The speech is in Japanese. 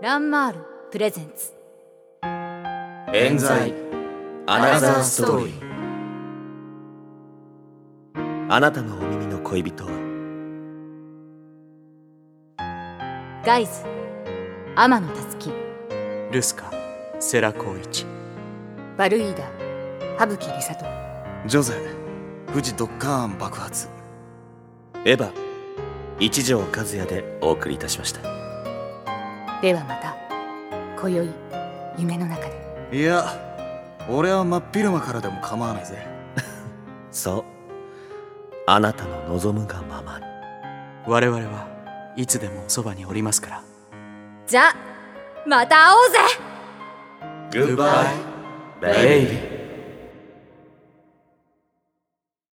ランマールプレゼンツ。冤罪。アナザーストーリー。あなたのお耳の恋人は？ガイズ。天野達樹ルスカ。世良光一バルイーダ。羽吹梨里ジョゼ。富士ドッカーン爆発。エヴァ。一条和也でお送りいたしましたではまた。今宵夢の中で。いや俺は真っ昼間からでも構わないぜ。そう。あなたの望むがままに。我々はいつでもそばにおりますから。じゃまた会おうぜ。グッバイベイビー